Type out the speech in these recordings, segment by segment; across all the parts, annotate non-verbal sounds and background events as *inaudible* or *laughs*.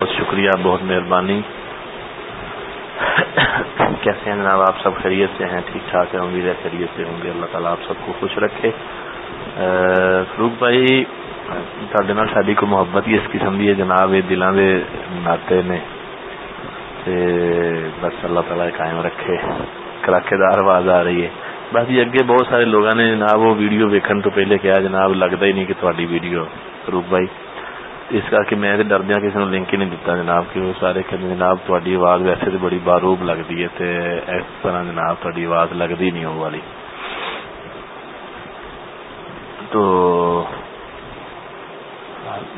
بہت شکریہ، بہت مہربانی۔ کیسے ہیں جناب؟ آپ سب خیریت سے ہیں؟ ٹھیک ٹھاک ہے امید ہے خیریت سے ہوں گے۔ اللہ تعالیٰ آپ سب کو خوش رکھے۔ فروخ بھائی ساری کو محبت ہی اس قسم کی ہے جناب؟ یہ دلوں کے ناطے نے۔ بس اللہ تعالیٰ قائم رکھے۔ کراکے دار آواز آ رہی ہے۔ بس یہ اگے بہت سارے لوگوں نے جناب وہ ویڈیو ویکن تو پہلے کیا جناب لگتا ہی نہیں کہ تاری ویڈیو فروخ بھائی اس کر کے میں ڈردیا کسی نے لنک ہی نہیں دتا جناب کہ وہ سارے کہتے جناب تاری آواز ویسے تو بڑی باروب لگتی ہے اس طرح جناب تاری آواز لگتی نہیں وہ والی تو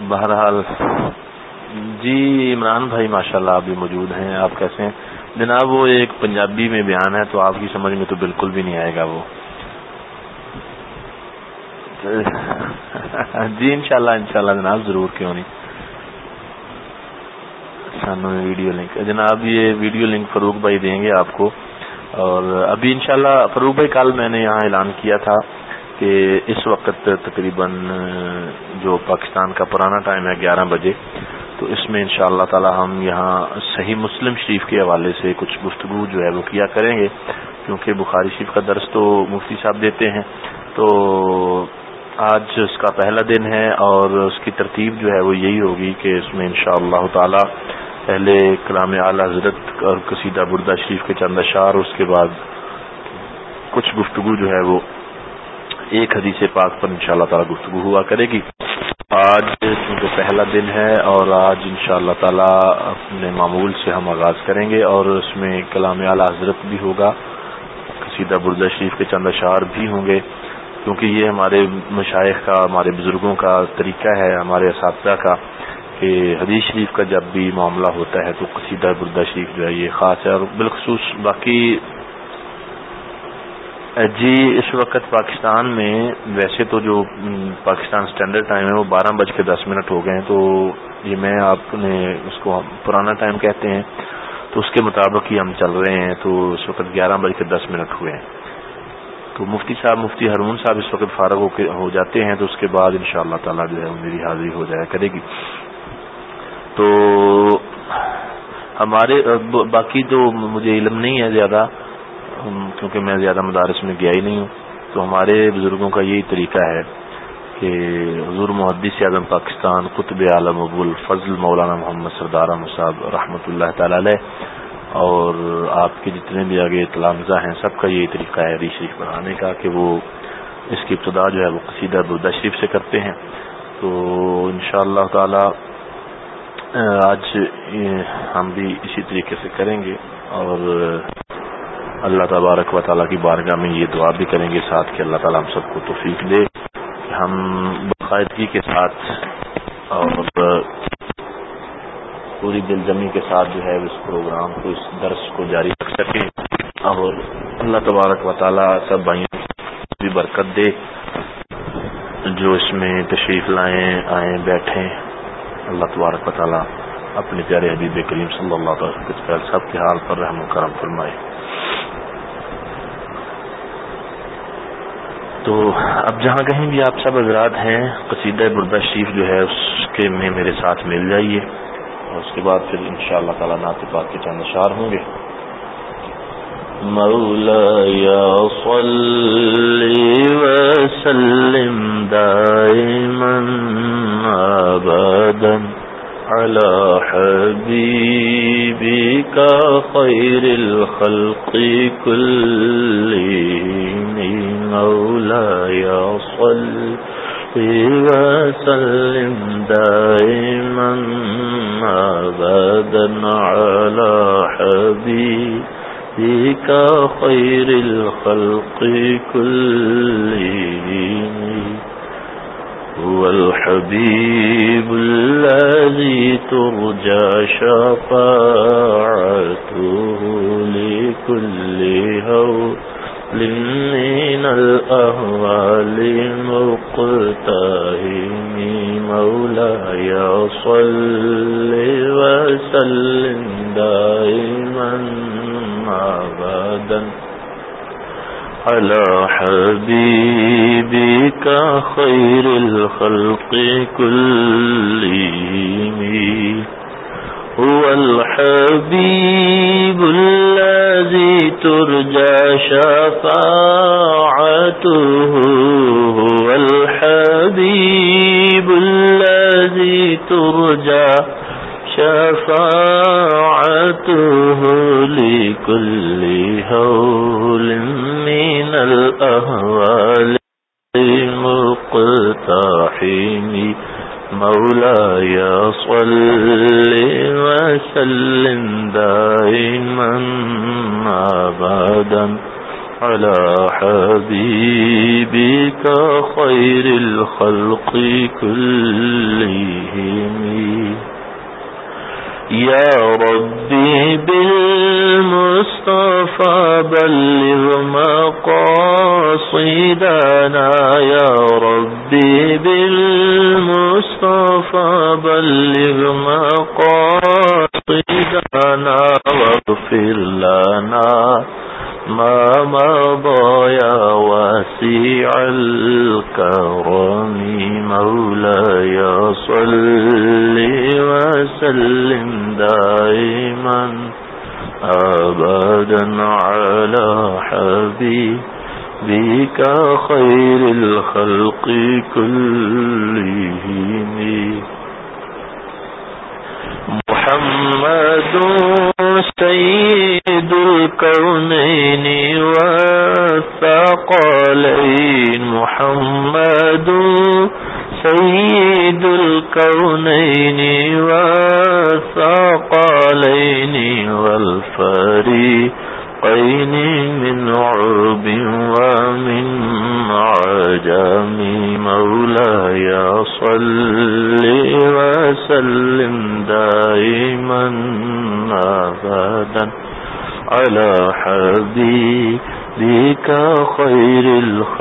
بہرحال جی عمران بھائی ماشاء اللہ آپ بھی موجود ہیں آپ کیسے ہیں جناب وہ ایک پنجابی میں بیان ہے تو آپ کی سمجھ میں تو بالکل بھی نہیں آئے گا وہ *laughs* جی انشاءاللہ انشاءاللہ جناب، ضرور، کیوں نہیں؟ سانو ویڈیو لنک، جناب، یہ ویڈیو لنک فروخ بھائی دیں گے آپ کو۔ اور ابھی انشاءاللہ فروخ بھائی، کل میں نے یہاں اعلان کیا تھا کہ اس وقت تقریباً، جو پاکستان کا پرانا ٹائم ہے، گیارہ بجے۔ تو اس میں انشاءاللہ شاء اللہ تعالی ہم یہاں صحیح مسلم شریف کے حوالے سے کچھ گفتگو جو ہے، وہ کیا کریں گے۔ کیونکہ بخاری شریف کا درس تو مفتی صاحب دیتے ہیں۔ تو آج اس کا پہلا دن ہے اور اس کی ترتیب جو ہے وہ یہی ہوگی کہ اس میں انشاءاللہ اللہ تعالی پہلے کلام اعلی حضرت اور قصیدہ بردہ شریف کے چند اشار اس کے بعد کچھ گفتگو جو ہے وہ ایک حدیث پاک پر انشاءاللہ تعالی گفتگو ہوا کرے گی۔ آج چونکہ پہلا دن ہے اور آج انشاءاللہ اللہ تعالی اپنے معمول سے ہم آغاز کریں گے اور اس میں کلام اعلی حضرت بھی ہوگا، قصیدہ بردہ شریف کے چند اشعار بھی ہوں گے۔ کیونکہ یہ ہمارے مشائق کا، ہمارے بزرگوں کا طریقہ ہے، ہمارے اساتذہ کا، کہ حدیث شریف کا جب بھی معاملہ ہوتا ہے تو قصیدہ بردہ شریف جو ہے یہ خاص ہے، اور بالخصوص باقی جی اس وقت پاکستان میں، ویسے تو جو پاکستان اسٹینڈرڈ ٹائم ہے وہ بارہ بج کے دس منٹ ہو گئے ہیں، تو یہ میں آپ نے اس کو پرانا ٹائم کہتے ہیں، تو اس کے مطابق ہی ہم چل رہے ہیں، تو اس وقت گیارہ بج کے دس منٹ ہوئے ہیں۔ تو مفتی صاحب، مفتی ہرمون صاحب اس وقت فارغ ہو کے ہو جاتے ہیں تو اس کے بعد ان شاء اللہ تعالیٰ جو ہے میری حاضری ہو جایا کرے گی۔ تو ہمارے باقی تو مجھے علم نہیں ہے زیادہ کیونکہ میں زیادہ مدارس میں گیا ہی نہیں ہوں۔ تو ہمارے بزرگوں کا یہی طریقہ ہے کہ حضور محدث اعظم پاکستان قطب عالم ابو الفضل مولانا محمد سردار صاحب رحمۃ اللہ تعالی علیہ اور آپ کے جتنے بھی آگے تلامزہ ہیں، سب کا یہی طریقہ ہے ری شریف بنانے کا کہ وہ اس کی ابتدا جو ہے وہ قصیدہ بردہ شریف سے کرتے ہیں۔ تو ان شاء اللہ تعالی آج ہم بھی اسی طریقے سے کریں گے اور اللہ تبارک و تعالیٰ کی بارگاہ میں یہ دعا بھی کریں گے ساتھ کہ اللہ تعالیٰ ہم سب کو توفیق دے کہ ہم باقاعدگی کے ساتھ اور پوری دل جمی کے ساتھ جو ہے اس پروگرام کو، اس درس کو جاری رکھ سکیں۔ اور اللہ تبارک و تعالیٰ سب بھائیوں بھی برکت دے۔ جو اس میں تشریف لائیں، آئیں، بیٹھیں، اللہ تبارک و تعالیٰ اپنے پیارے حبیب کریم صلی اللہ تعالیٰ سب کے حال پر رحم و کرم فرمائے۔ تو اب جہاں کہیں بھی آپ سب حضرات ہیں، قصیدہ بردہ شریف جو ہے، اس کے میں میرے ساتھ مل جائیے۔ اور اس کے بعد پھر ان شاء اللہ تعالیٰ نعت پاک کے چند اشار ہوں گے۔ مولا یا صلی وسلم دائما ابدا على حبيبك خير الخلق كلهم مولاي صلِّ وسلم دائما أبدا على حبيبك خير الخلق كلهم. هو الحبيب الذي ترجى شفاعته لكل هول من الأهوال. على حبيبك خير الخلق كلهم. الحبيب الخلق كلهم يا ربي بالمصطفى بلغ مقاصدنا. يا رب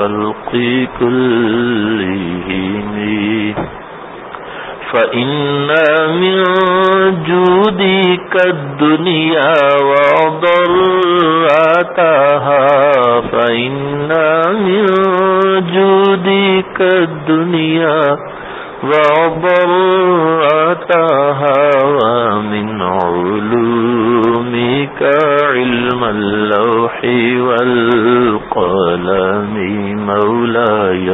الخلق كلهم فإن من جودك الدنيا وضرتها فإن من جودك الدنيا وضرتها ومن علومك علم اللوح والقلم مولاي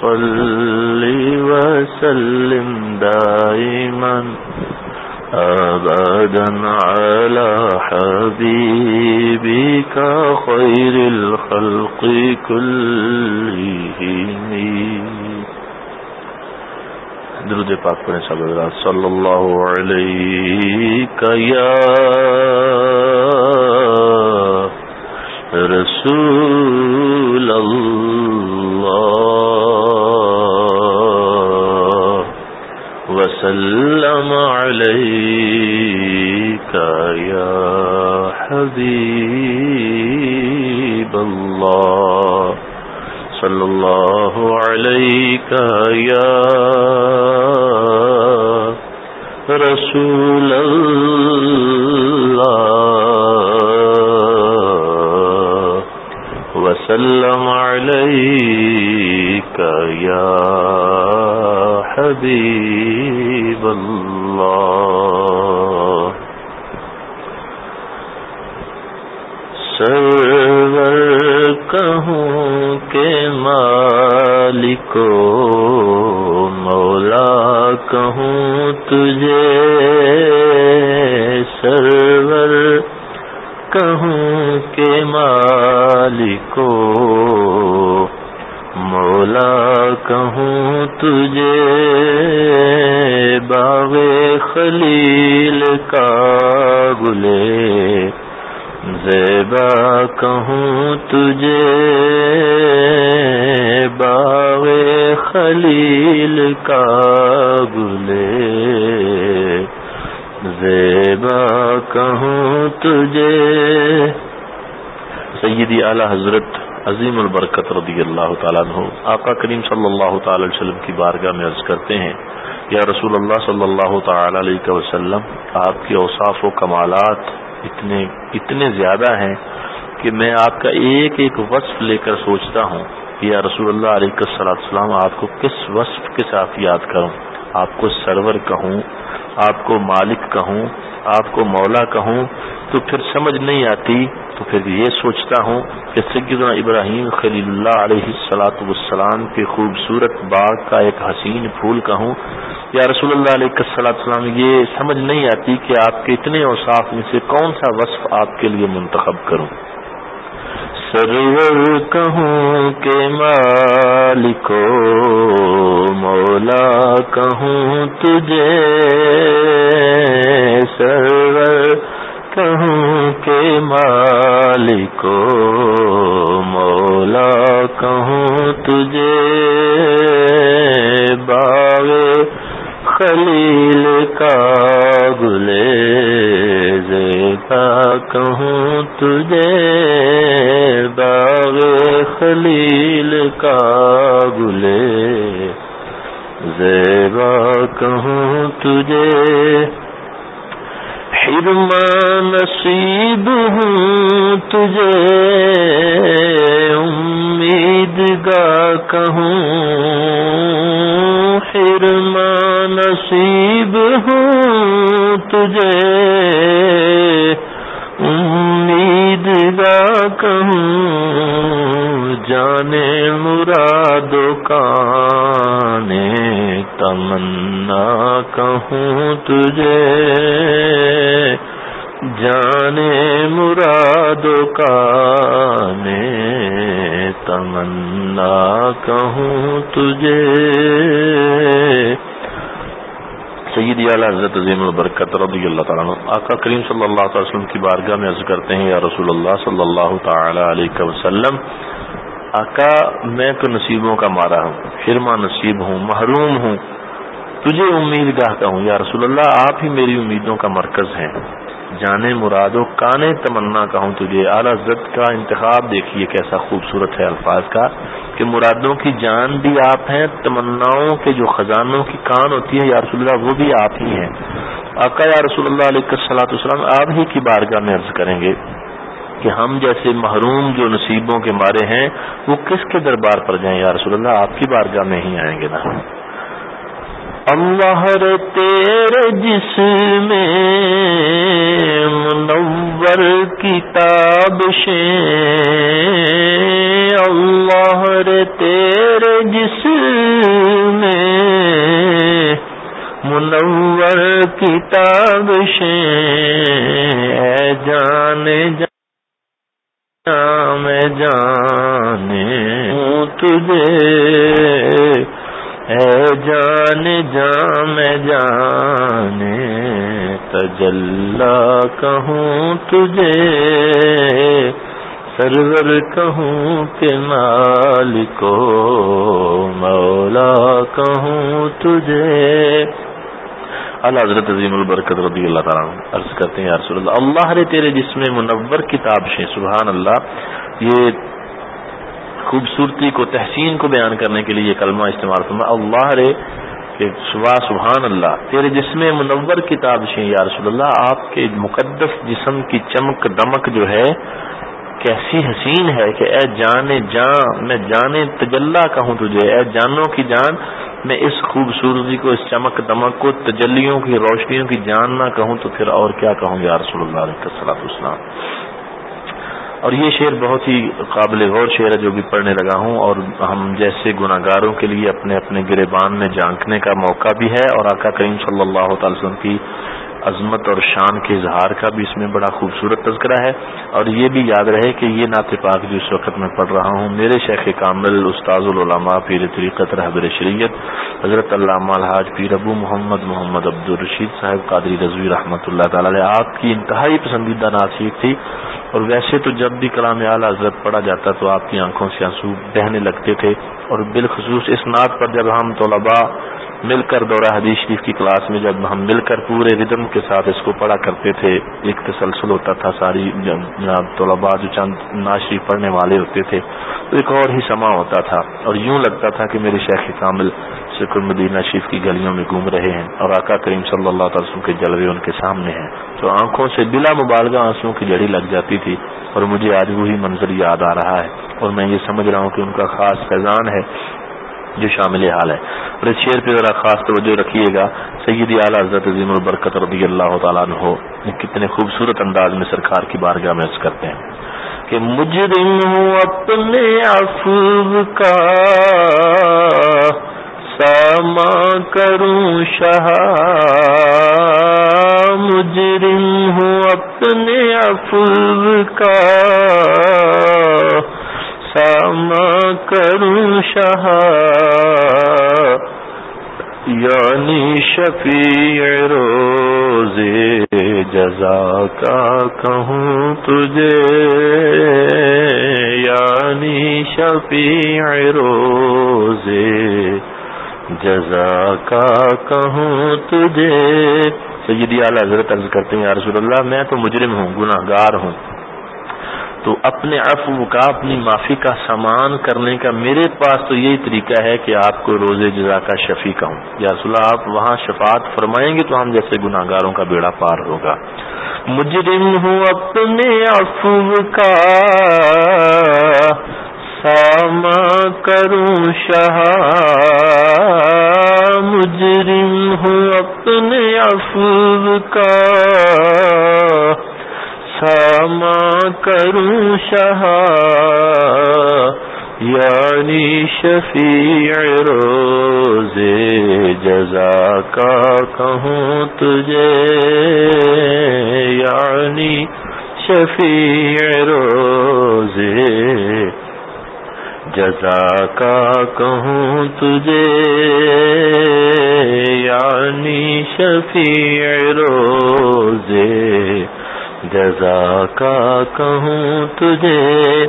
صل وسلم دائما أبدا على حبيبك خير الخلق كلهم. درود پاک پڑھیں سب حضرات. صلی اللہ علیہ یا رسول اللہ وسلم علیک یا حبیب اللہ صلی اللہ علیہ یا رسول اللہ وسلم علیک یا حبیب اللہ سرور کہوں کہ مالکو مولا کہوں تجھے سرور کہوں کہ مالکو مولا کہوں تجھے باغ خلیل کا گلے زیبا کہوں تجھے باغ خلیل کا گلے زیبا کہوں تجھے؟ سیدی اعلی حضرت عظیم البرکت رضی اللہ تعالیٰ عنہ آقا کریم صلی اللہ تعالی علیہ وسلم کی بارگاہ میں عرض کرتے ہیں، یا رسول اللہ صلی اللہ تعالی علیہ وسلم، آپ کے اوصاف و کمالات اتنے اتنے زیادہ ہیں کہ میں آپ کا ایک ایک وصف لے کر سوچتا ہوں یا رسول اللہ علیہ السلام آپ کو کس وصف کے ساتھ یاد کروں؟ آپ کو سرور کہوں آپ کو مالک کہوں، آپ کو مولا کہوں، تو پھر سمجھ نہیں آتی، تو پھر یہ سوچتا ہوں کہ سیدنا ابراہیم خلیل اللہ علیہ السلاۃ والسلام کے خوبصورت باغ کا ایک حسین پھول کہوں۔ یا رسول اللہ علیہ السلام یہ سمجھ نہیں آتی کہ آپ کے اتنے اوصاف میں سے کون سا وصف آپ کے لیے منتخب کروں۔ سرور کہوں کہ مالکو، مولا کہوں تجھے۔ سرور کہوں کہ مالکو، مولا کہوں تجھے۔ باغ خلیل کا گلے کا کہوں تجھے؟ باغ خلیل کا گلے زیبا کہوں تجھے؟ حرما نصیب ہوں تجھے امید گا کہوں فرما نصیب ہوں تجھے امید گا کہوں، جانے مراد کانے تمنا کہوں تجھے۔ جانے مراد کانے تمنا کہوں تجھے۔ سید اعلیٰ حضرت عظیم البرکت رضی اللہ تعالیٰ آقا کریم صلی اللہ تعالی وسلم کی بارگاہ میں عرض کرتے ہیں، یا رسول اللہ صلی اللہ تعالی علیہ وسلم، آقا میں تو نصیبوں کا مارا ہوں فرما نصیب ہوں، محروم ہوں، تجھے امید گاہ کا ہوں، یا رسول اللہ، آپ ہی میری امیدوں کا مرکز ہیں۔ جانے مراد و کانے تمنا کہوں تجھے۔ اعلیٰ زد کا انتخاب دیکھیے کیسا خوبصورت ہے الفاظ کا کہ مرادوں کی جان بھی آپ ہیں، تمناؤں کے جو خزانوں کی کان ہوتی ہے، یا رسول اللہ، وہ بھی آپ ہی ہیں۔ آقا یا رسول اللہ علیہ صلاحت السلام آپ ہی کی بارگاہ میں عرض کریں گے کہ ہم جیسے محروم جو نصیبوں کے مارے ہیں، وہ کس کے دربار پر جائیں؟ یا رسول اللہ، آپ کی بارگاہ میں ہی آئیں گے نا۔ اللہ تیرے جس میں منور کتاب سے اللہ تیرے جس میں منور کتاب سے جان جان میں جانے تجھے اے جان جام جان تجلا کہوں تجھے، سرور کہوں کہ مالکو مولا کہوں تجھے۔ اللہ حضرت عظیم البرکت رضی اللہ تعالیٰ عرض کرتے ہیں، یا رسول اللہ اللہ نے تیرے جس میں منور کتاب سے، سبحان اللہ، یہ خوبصورتی کو، تحسین کو بیان کرنے کے لیے یہ کلمہ استعمال کرنا اللہ رے کہ صبح سبحان اللہ، تیرے جسم منور کتاب سے یا رسول اللہ، آپ کے مقدس جسم کی چمک دمک جو ہے، کیسی حسین ہے کہ اے جان جان، میں جانے تجلا کہوں تجھے، اے جانوں کی جان، میں اس خوبصورتی کو، اس چمک دمک کو، تجلیوں کی، روشنیوں کی جان نہ کہوں تو پھر اور کیا کہوں یا رسول اللہ علیہ السلام اور یہ شعر بہت ہی قابل غور شعر ہے جو بھی پڑھنے لگا ہوں اور ہم جیسے گناہ گاروں کے لیے اپنے اپنے گریبان میں جھانکنے کا موقع بھی ہے اور آقا کریم صلی اللہ تعالی وسلم کی عظمت اور شان کے اظہار کا بھی اس میں بڑا خوبصورت تذکرہ ہے اور یہ بھی یاد رہے کہ یہ نعت پاک جو اس وقت میں پڑھ رہا ہوں، میرے شیخ کامل، استاذ العلماء پیر طریقت رحبر شریعت حضرت علامہ الحاج پیر ابو محمد محمد عبد الرشید صاحب قادری رضوی رحمۃ اللہ تعالی آپ کی انتہائی پسندیدہ ناصیق تھی۔ اور ویسے تو جب بھی کلام اعلیٰ حضرت پڑھا جاتا تو آپ کی آنکھوں سے آنسو بہنے لگتے تھے اور بالخصوص اس نعت پر جب ہم طلباء مل کر دورہ حدیث شریف کی کلاس میں جب ہم مل کر پورے ردم کے ساتھ اس کو پڑھا کرتے تھے، ایک تسلسل ہوتا تھا، ساری طلباء جو چند ناز شریف پڑھنے والے ہوتے تھے، تو ایک اور ہی سما ہوتا تھا۔ اور یوں لگتا تھا کہ میرے شیخ کامل شکر مدینہ شریف کی گلیوں میں گھوم رہے ہیں اور آقا کریم صلی اللہ تعالی وسلم کے جلوے ان کے سامنے ہیں۔ تو آنکھوں سے بلا مبالغہ آنسوں کی جڑی لگ جاتی تھی اور مجھے آج وہی منظر یاد آ رہا ہے۔ اور میں یہ سمجھ رہا ہوں کہ ان کا خاص فیضان ہے جو شامل حال ہے۔ اور اس شعر پہ ذرا خاص توجہ رکھیے گا۔ سیدی اعلیٰ حضرت عظیم البرکت رضی اللہ تعالیٰ عنہ کتنے خوبصورت انداز میں سرکار کی بارگاہ میں عرض کرتے ہیں کہ مجرم ہوں اپنے افو کا ساما کروں شاہ مجرم ہوں اپنے افو کا ساما کروں شاہ یعنی شفیع روز جزا کا کہوں تجھے یعنی شفیع روز جزا کا کہوں تجھے۔ سیدی اعلی حضرت عرض کرتے ہیں، یا رسول اللہ، میں تو مجرم ہوں گناہ گار ہوں۔ تو اپنے عفو کا اپنی معافی کا سامان کرنے کا میرے پاس تو یہی طریقہ ہے کہ آپ کو روز جزا کا شفیع کہوں یا رسول اللہ، آپ وہاں شفاعت فرمائیں گے تو ہم جیسے گناہ گاروں کا بیڑا پار ہوگا۔ مجرم ہوں اپنے عفو کا ساما کروں شاہ مجرم ہوں اپنے عفو کا ساما کروں شاہ یعنی شفیع روز جزا کا کہوں تجھے یعنی شفیع روز جزا کا کہوں تجھے یعنی شفیع روز جزا کا کہوں تجھے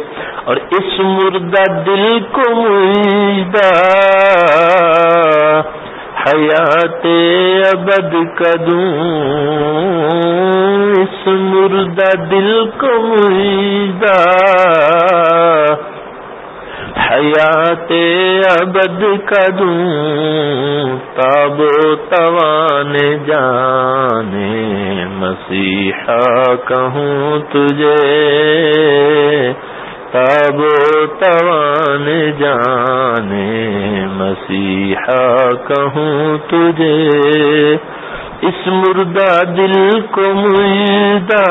اور اس مردہ دل کو مجدہ حیات ابد کدوں اس مردہ دل کو مجدہ حیات ابد کدوں تاب توان جانے، مسیحا کہوں تجھے۔ تاب توان جانے، مسیحا کہوں تجھے۔ اس مردہ دل کو مردہ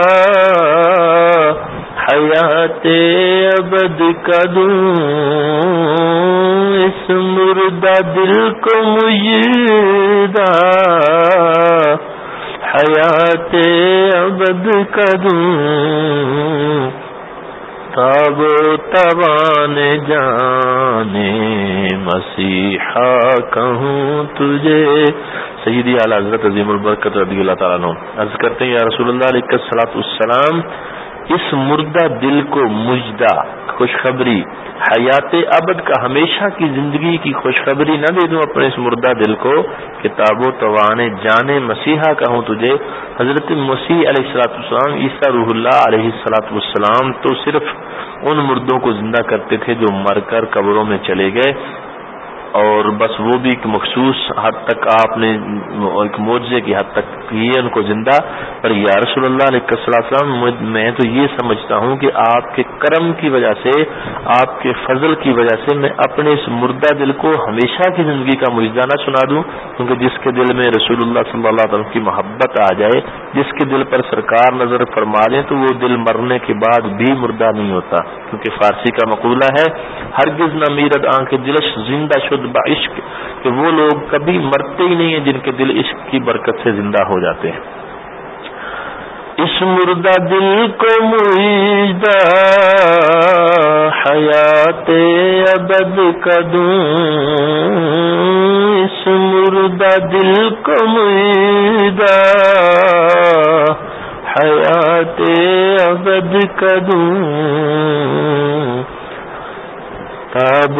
حیات ابد کدوں اس مردہ دل کو مجدہ حیات ابد کدوں تاب توان جانے، مسیحا کہوں تجھے۔ سیدی اعلی حضرت عظیم البرکت رضی اللہ تعالیٰ عرض کرتے ہیں، یا رسول اللہ علیہ السلاۃ السلام اس مردہ دل کو مجدہ، خوشخبری، حیات ابد کا ہمیشہ کی زندگی کی خوشخبری نہ دے دوں اپنے اس مردہ دل کو۔ کتاب و توان جانے مسیحا کہوں تجھے۔ حضرت مسیح علیہ السلاۃ السلام عیسیٰ روح اللہ علیہ السلاۃ والسلام تو صرف ان مردوں کو زندہ کرتے تھے جو مر کر قبروں میں چلے گئے۔ اور بس وہ بھی ایک مخصوص حد تک آپ نے ایک معجزے کی حد تک کی ہے ان کو زندہ پر یا رسول اللہ علیہ السلام میں تو یہ سمجھتا ہوں کہ آپ کے کرم کی وجہ سے، آپ کے فضل کی وجہ سے میں اپنے اس مردہ دل کو ہمیشہ کی زندگی کا مجدہ نہ سنا دوں، کیونکہ جس کے دل میں رسول اللہ صلی اللہ علیہ وسلم کی محبت آ جائے، جس کے دل پر سرکار نظر فرما لیں، تو وہ دل مرنے کے بعد بھی مردہ نہیں ہوتا، کیونکہ فارسی کا مقولہ ہے، ہرگز نہ میرت آنکھ دلش زندہ شد عشق، کہ وہ لوگ کبھی مرتے ہی نہیں ہیں جن کے دل عشق کی برکت سے زندہ ہو جاتے ہیں۔ اس مردہ دل کو مجدہ حیات ابد کدوں اس مردہ دل کو مجدہ حیات ابد کدوں تب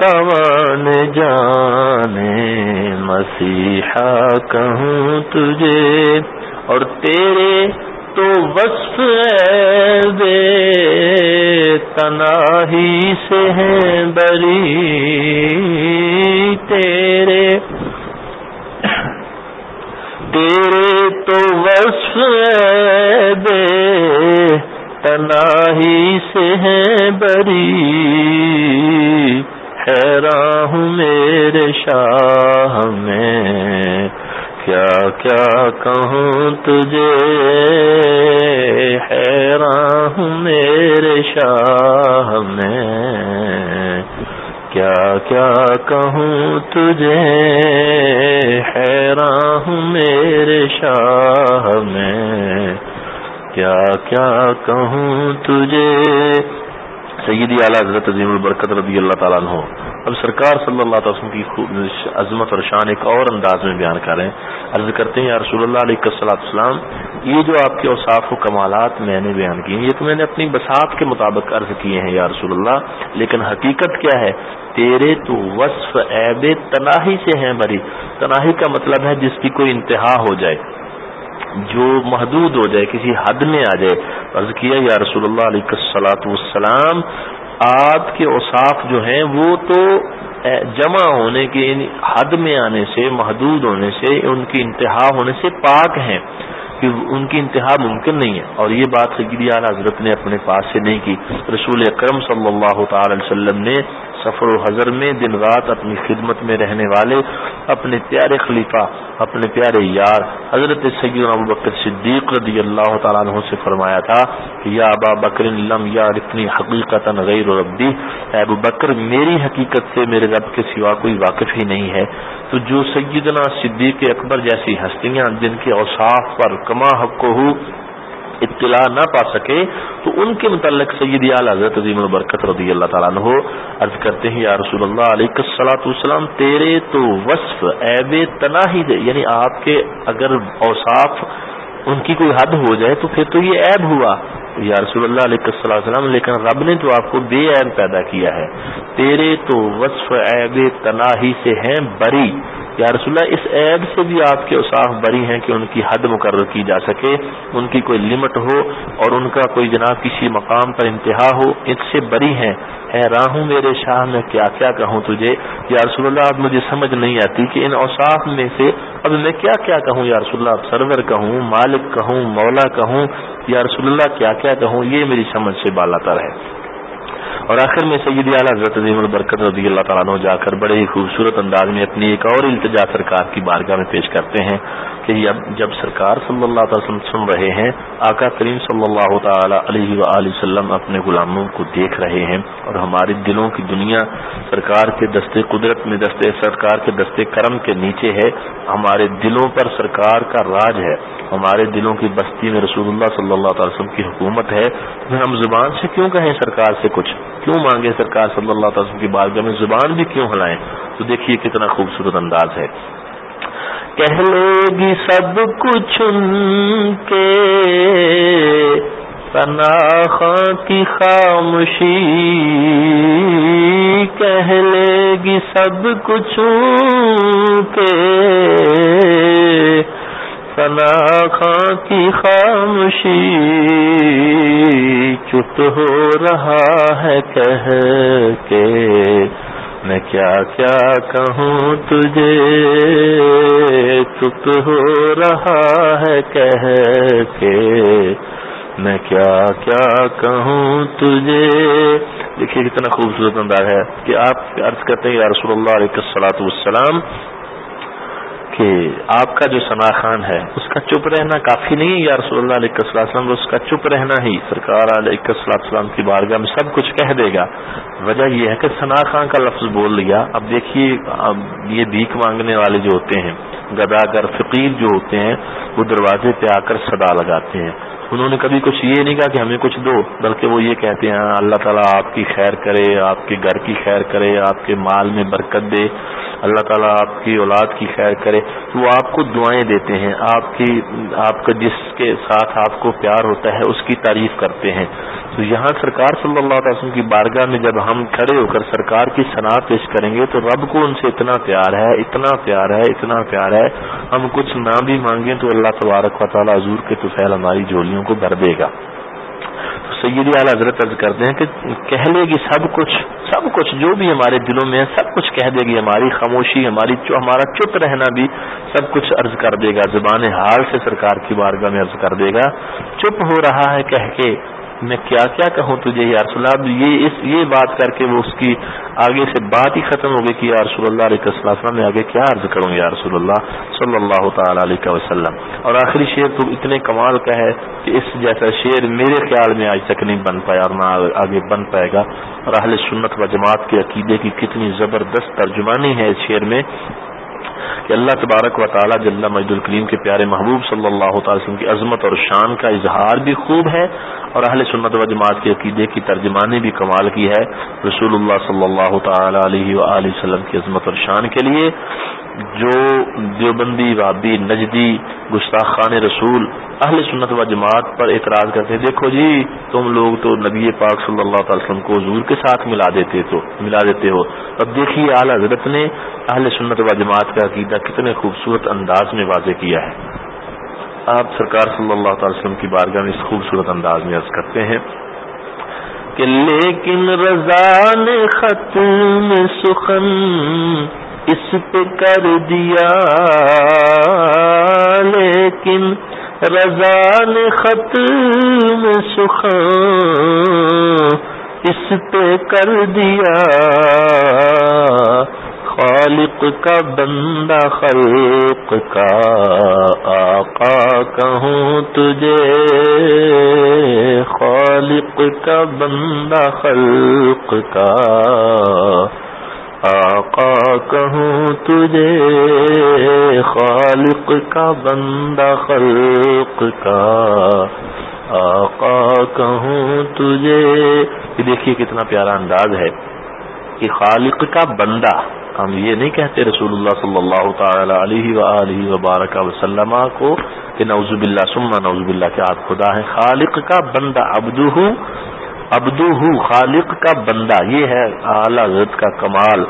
توان جانے، مسیحا کہوں تجھے۔ اور تیرے تو وصف بے تناہی سے ہیں بری۔ تیرے تیرے تو وصف بے تنہائی سے ہے بری حیراں ہوں میرے شاہ میں۔ کیا کیا کہوں تجھے؟ حیران ہوں میرے شاہ میں۔ کیا کیا کہوں تجھے؟ حیران ہوں میرے شاہ میں۔ کیا کیا کہوں تجھے؟ سیدی اعلیٰ حضرت عظیم البرکت رضی اللہ تعالیٰ عنہ۔ اب سرکار صلی اللہ علیہ وسلم کی عظمت اور شان ایک اور انداز میں بیان کر رہے ہیں عرض کرتے ہیں، یا رسول اللہ علیہ السلام یہ جو آپ کے اوصاف و کمالات میں نے بیان کیے یہ تو میں نے اپنی بساط کے مطابق عرض کیے ہیں، یا رسول اللہ، لیکن حقیقت کیا ہے؟ تیرے تو وصف عیب تناہی سے ہیں بری تناہی کا مطلب ہے جس کی کوئی انتہا ہو جائے۔ جو محدود ہو جائے، کسی حد میں آ جائے۔ عرض کیا، یا رسول اللہ علیہ السلاۃ والسلام آپ کے اوصاف جو ہیں، وہ تو جمع ہونے کے حد میں آنے سے، محدود ہونے سے، ان کی انتہا ہونے سے پاک ہیں کہ ان کی انتہا ممکن نہیں ہے۔ اور یہ بات سگیری اعلیٰ حضرت نے اپنے پاس سے نہیں کی۔ رسول اکرم صلی اللہ تعالی علیہ وسلم نے سفر و حضر میں دن رات اپنی خدمت میں رہنے والے، اپنے پیارے خلیفہ، اپنے پیارے یار، حضرت سید ابو بکر صدیق رضی اللہ تعالیٰ عنہ سے فرمایا تھا کہ یا ابا بکر لم یا اتنی حقیقت غیر ربی ابو بکر، میری حقیقت سے میرے رب کے سوا کوئی واقف ہی نہیں ہے۔ تو جو سیدنا صدیق اکبر جیسی ہستیاں جن کے اوصاف پر کما حق ہو اطلاع نہ پا سکے تو ان کے متعلق سیدی اعلی حضرت عظیم البرکت رضی اللہ تعالیٰ عنہ عرض کرتے ہیں، یا رسول اللہ علیہ السلاۃ والسلام، تیرے تو وصف عیب تناہی دے یعنی آپ کے اگر اوصاف ان کی کوئی حد ہو جائے تو پھر تو یہ عیب ہوا۔ یا رسول اللہ علیہ السلام لیکن رب نے تو آپ کو بے عیب پیدا کیا ہے۔ تیرے تو وصف عیب تناہی سے ہیں، بری۔ یا رسول اللہ، اس عیب سے بھی آپ کے اصاف بری ہیں کہ ان کی حد مقرر کی جا سکے، ان کی کوئی لمٹ ہو اور ان کا کوئی جناب کسی مقام پر انتہا ہو، اس سے بری ہیں۔ اے راہوں میرے شاہ، میں کیا کیا کہوں تجھے؟ یا رسول اللہ، اب مجھے سمجھ نہیں آتی کہ ان اوصاف میں سے اب میں کیا کیا کہوں۔ یا رسول اللہ سرور کہوں، مالک کہوں، مولا کہوں۔ یا رسول اللہ، کیا کیا کہوں؟ یہ میری سمجھ سے بالا تر ہے۔ اور آخر میں سید اعلیٰ حضرت عظیم البرکت رضی اللہ تعالیٰ عنہ جا کر بڑے ہی خوبصورت انداز میں اپنی ایک اور التجا سرکار کی بارگاہ میں پیش کرتے ہیں کہ جب سرکار صلی اللہ تعالی وسلم سن رہے ہیں، آقا کریم صلی اللہ تعالی علیہ وآلہ وسلم اپنے غلاموں کو دیکھ رہے ہیں اور ہمارے دلوں کی دنیا سرکار کے دستے قدرت میں دستے سرکار کے دستے کرم کے نیچے ہے۔ ہمارے دلوں پر سرکار کا راج ہے۔ ہمارے دلوں کی بستی میں رسول اللہ صلی اللہ تعالی وسلم کی حکومت ہے۔ ہم زبان سے کیوں کہیں سرکار سے کچھ؟ کیوں مانگے سرکار صلی اللہ تعالی وسلم کی بارگاہ میں زبان بھی کیوں ہلائیں؟ تو دیکھیے کتنا خوبصورت انداز ہے۔ کہہ لے گی سب کچھ ان کے۔ کی خاموشی۔ کہہ لے گی سب کچھ کے۔ خان کی خاموشی چپ ہو رہا ہے کہہ کے میں کیا کیا کہوں تجھے؟ چپ ہو رہا ہے کہہ کے میں کیا کیا کہوں تجھے؟ دیکھیے کتنا خوبصورت انداز ہے کہ آپ عرض کرتے ہیں، یا رسول اللہ علیہ السلاۃ والسلام کہ آپ کا جو سنا خان ہے، اس کا چپ رہنا کافی نہیں ہے یا رسول اللہ علیہ وسلم اس کا چپ رہنا ہی سرکار علیہ السلام کی بارگاہ میں سب کچھ کہہ دے گا۔ وجہ یہ ہے کہ ثنا خان کا لفظ بول لیا۔ اب دیکھیے یہ بھیک مانگنے والے جو ہوتے ہیں گداگر فقیر جو ہوتے ہیں، وہ دروازے پہ آ کر صدا لگاتے ہیں۔ انہوں نے کبھی کچھ یہ نہیں کہا کہ ہمیں کچھ دو، بلکہ وہ یہ کہتے ہیں، اللہ تعالیٰ آپ کی خیر کرے، آپ کے گھر کی خیر کرے، آپ کے مال میں برکت دے، اللہ تعالیٰ آپ کی اولاد کی خیر کرے۔ تو وہ آپ کو دعائیں دیتے ہیں، آپ کی، آپ کا جس کے ساتھ آپ کو پیار ہوتا ہے، اس کی تعریف کرتے ہیں۔ تو یہاں سرکار صلی اللہ علیہ وسلم کی بارگاہ میں جب ہم کھڑے ہو کر سرکار کی صنع پیش کریں گے، تو رب کو ان سے اتنا پیار ہے، اتنا پیار ہے، اتنا پیار ہے، ہم کچھ نہ بھی مانگیں تو اللہ تبارک و تعالیٰ حضور کے تو ہماری جھولیوں کو بھر دے گا۔ سیدی اعلیٰ حضرت عرض کرتے ہیں کہ کہہ لے گی سب کچھ سب کچھ جو بھی ہمارے دلوں میں ہے، سب کچھ کہہ دے گی۔ ہماری خاموشی، ہماری ہمارا چپ رہنا بھی سب کچھ عرض کر دے گا۔ زبان حال سے سرکار کی بارگاہ میں عرض کر دے گا۔ چپ ہو رہا ہے کہہ کے میں کیا کیا کہوں تجھے یا رسول اللہ؟ یہ اس یہ بات کر کے وہ اس کی آگے سے بات ہی ختم ہو گئی کہ یا رسول اللہ علیہ وسلم میں آگے کیا عرض کروں یا رسول اللہ صلی اللہ تعالی علیہ وسلم؟ اور آخری شعر تو اتنے کمال کا ہے کہ اس جیسا شعر میرے خیال میں آج تک نہیں بن پایا اور نہ آگے بن پائے گا۔ اور اہل سنت و جماعت کے عقیدے کی کتنی زبردست ترجمانی ہے اس شعر میں۔ کہ اللہ تبارک و تعالیٰ جل مجد الکریم کے پیارے محبوب صلی اللہ تعالی وسلم کی عظمت اور شان کا اظہار بھی خوب ہے اور اہل سنت و جماعت کے عقیدے کی ترجمانی بھی کمال کی ہے۔ رسول اللہ صلی اللہ تعالی علیہ و وسلم کی عظمت اور شان کے لیے جو دیوبندی، وابی، نجدی گستاخان رسول اہل سنت و جماعت پر اعتراض کرتے ہیں دیکھو جی تم لوگ تو نبی پاک صلی اللہ تعالی وسلم کو حضور کے ساتھ ملا دیتے تو، ملا دیتے ہو۔ اب دیکھیے اعلی حضرت نے اہل سنت و جماعت کا عقیدہ کتنے خوبصورت انداز میں واضح کیا ہے۔ آپ سرکار صلی اللہ تعالی وسلم کی بارگاہ میں اس خوبصورت انداز میں عرض کرتے ہیں کہ لیکن رضا نے ختم سخن اس پہ کر دیا۔ لیکن رضا نے ختم سخ اس پہ کر دیا۔ خالق کا بندہ خلق کا آقا کہوں تجھے؟ خالق کا بندہ خلق کا آقا کہوں تجھے؟ خالق کا بندہ خلق کا آقا کہوں تجھے؟ یہ دیکھیے کتنا پیارا انداز ہے کہ خالق کا بندہ ہم یہ نہیں کہتے رسول اللہ صلی اللہ تعالی علیہ وآلہ وبارک وسلم کو کہ نوز باللہ سما نوز باللہ کے آپ خدا ہیں، خالق کا بندہ ابدو ابدو خالق کا بندہ، یہ ہے اعلی حضرت کا کمال۔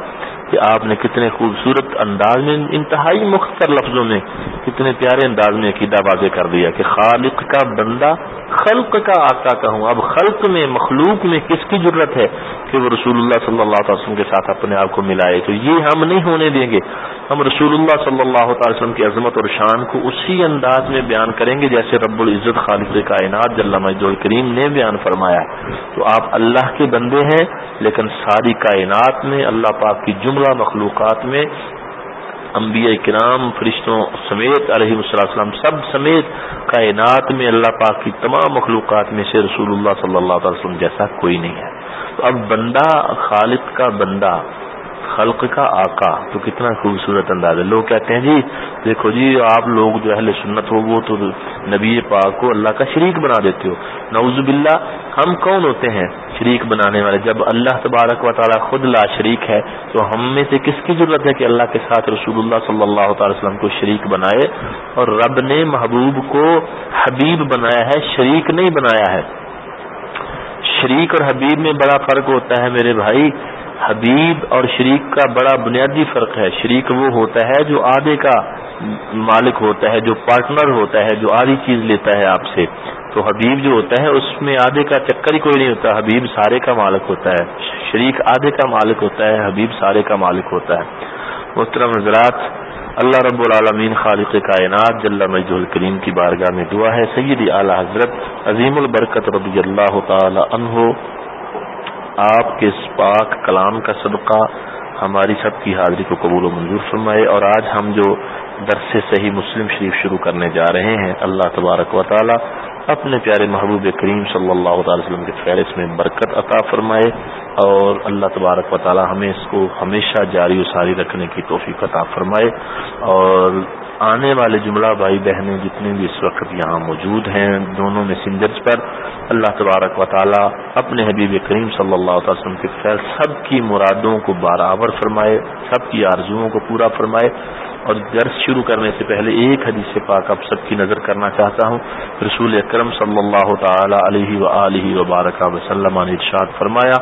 کہ آپ نے کتنے خوبصورت انداز میں، انتہائی مختصر لفظوں میں کتنے پیارے انداز میں عقیدہ واضح کر دیا کہ خالق کا بندہ خلق کا آقا کہوں اب خلق میں، مخلوق میں کس کی ضرورت ہے کہ وہ رسول اللہ صلی اللہ تعالی وسلم کے ساتھ اپنے آپ کو ملائے؟ تو یہ ہم نہیں ہونے دیں گے۔ ہم رسول اللہ صلی اللہ تعالی وسلم کی عظمت اور شان کو اسی انداز میں بیان کریں گے جیسے رب العزت خالق کائنات جل مجد الکریم نے بیان فرمایا تو آپ اللہ کے بندے ہیں، لیکن ساری کائنات میں، اللہ پاک کی جملہ مخلوقات میں، انبیاء کرام، فرشتوں سمیت، علیہ السلام سب سمیت کائنات میں، اللہ پاک کی تمام مخلوقات میں سے رسول اللہ صلی اللہ علیہ وسلم جیسا کوئی نہیں ہے۔ تو اب بندہ، خالق کا بندہ خلق کا آقا۔ تو کتنا خوبصورت انداز ہے۔ لوگ کہتے ہیں جی دیکھو جی آپ لوگ جو اہل سنت ہو، وہ تو نبی پاک کو اللہ کا شریک بنا دیتے ہو۔ نعوذ باللہ، ہم کون ہوتے ہیں شریک بنانے والے؟ جب اللہ تبارک و تعالیٰ خود لا شریک ہے، تو ہم میں سے کس کی ضرورت ہے کہ اللہ کے ساتھ رسول اللہ صلی اللہ تعالی وسلم کو شریک بنائے؟ اور رب نے محبوب کو حبیب بنایا ہے، شریک نہیں بنایا ہے۔ شریک اور حبیب میں بڑا فرق ہوتا ہے میرے بھائی۔ حبیب اور شریک کا بڑا بنیادی فرق ہے۔ شریک وہ ہوتا ہے جو آدھے کا مالک ہوتا ہے، جو پارٹنر ہوتا ہے، جو آدھی چیز لیتا ہے آپ سے۔ تو حبیب جو ہوتا ہے، اس میں آدھے کا چکر ہی کوئی نہیں ہوتا۔ حبیب سارے کا مالک ہوتا ہے۔ شریک آدھے کا مالک ہوتا ہے، حبیب سارے کا مالک ہوتا ہے۔ محترم حضرات، اللہ رب العالمین خالق کائنات، جل مجد الکریم کی بارگاہ میں دعا ہے۔ سیدی اعلی حضرت عظیم البرکت رضی اللہ تعالی عنہ۔ آپ کے اس پاک کلام کا صدقہ ہماری سب کی حاضری کو قبول و منظور فرمائے اور آج ہم جو درس صحیح مسلم شریف شروع کرنے جا رہے ہیں، اللہ تبارک و تعالی اپنے پیارے محبوب کریم صلی اللہ تعالی وسلم کے فہرست میں برکت عطا فرمائے اور اللہ تبارک و تعالی ہمیں اس کو ہمیشہ جاری و ساری رکھنے کی توفیق عطا فرمائے اور آنے والے جملہ بھائی بہنیں جتنے بھی اس وقت یہاں موجود ہیں، دونوں میسنجرز پر اللہ تبارک و تعالی اپنے حبیب کریم صلی اللہ علیہ وسلم کے خیر سب کی مرادوں کو برابر فرمائے، سب کی آرزوؤں کو پورا فرمائے۔ اور درس شروع کرنے سے پہلے ایک حدیث پاک اب سب کی نظر کرنا چاہتا ہوں۔ رسول اکرم صلی اللہ تعالی علیہ و وبارک وسلم نے ارشاد فرمایا